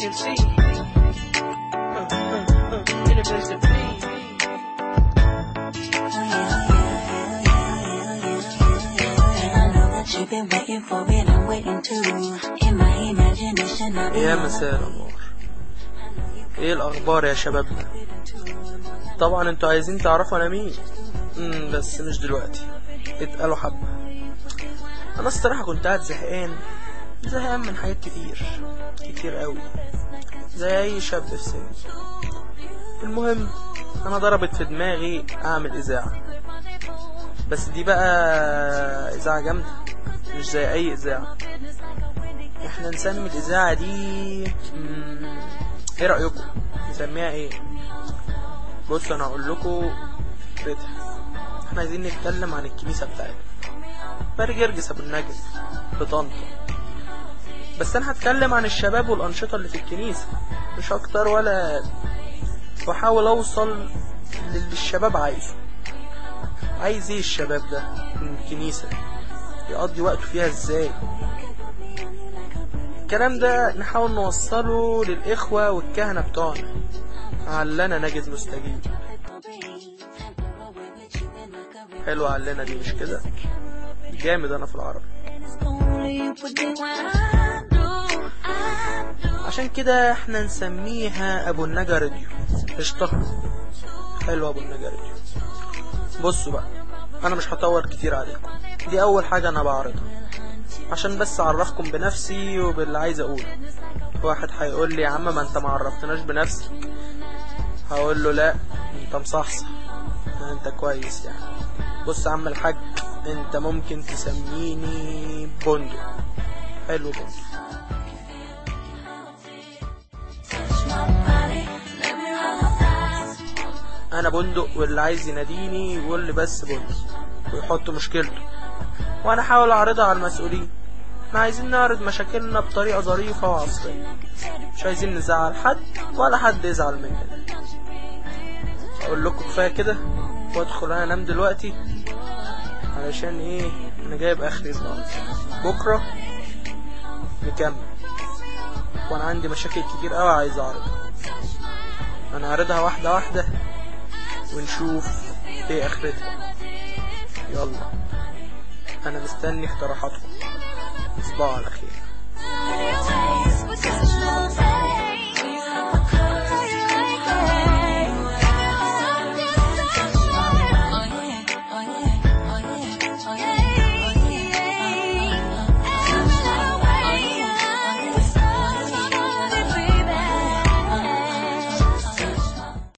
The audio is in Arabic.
can see. Uh, uh, uh, in a place to be. I know that you've been waiting for it, I'm waiting too. In my imagination, I've been يا مساء الأنوار إيه الأخبار يا شبابنا طبعا أنتوا عايزين تعرفوا أنا مين مم بس مش دلوقتي اتقالوا حبة أنا الصراحة كنت قاعد زهقان زهقان من حاجات كتير. كتير قوي. زي اي شاب في سني. المهم أنا ضربت في دماغي أعمل إذاعة. بس دي بقى إذاعة جامدة مش زي أي إذاعة. إحنا نسمي الإذاعة دي إيه رأيكم؟ نسميها إيه؟ بص أنا هقول لكم فكرتها. إحنا عايزين نتكلم عن الكنيسة بتاعتنا. باري جرجس أبو النجم في طنطا. بس أنا هتكلم عن الشباب والأنشطة اللي في الكنيسة. مش أكتر ولا. واحاول أوصل للي الشباب عايزه. عايز إيه الشباب ده من الكنيسة؟ يقضي وقته فيها إزاي؟ الكلام ده نحاول نوصله للإخوة والكهنة بتوعنا. علنا نجد مستجيب. حلو علنا دي مش كده؟ جامد أنا في العربي. عشان كده إحنا نسميها أبو النجا راديو. اشتهر حلو أبو النجا راديو. بصوا بقى أنا مش هطول كتير عليكم. دي أول حاجة أنا بعرضها. عشان بس أعرفكم بنفسي وباللي عايز أقوله. واحد هيقول لي يا عم ما أنت ما عرفتناش بنفسك. هقول له لا أنت مصحصح. أنت كويس يعني. بص يا عم الحاج أنت ممكن تسميني بندق حلو بندق أنا بندق واللي عايز يناديني يقول لي بس بندق ويحط مشكلته. وأنا احاول اعرضها على المسؤولين. إحنا عايزين نعرض مشاكلنا بطريقة ظريفة وعصرية. مش عايزين نزعل حد ولا حد يزعل مننا أقول لكم كفاية كده وادخل أنا انام دلوقتي علشان إيه؟ أنا جايب اخري النهارده بكرة نكمل. وأنا عندي مشاكل كتير قوي عايز اعرضها. أنا هعرضها واحدة واحدة. ونشوف إيه اخرتها. يلا. أنا مستني اقتراحاتكم. تصبحوا على خير.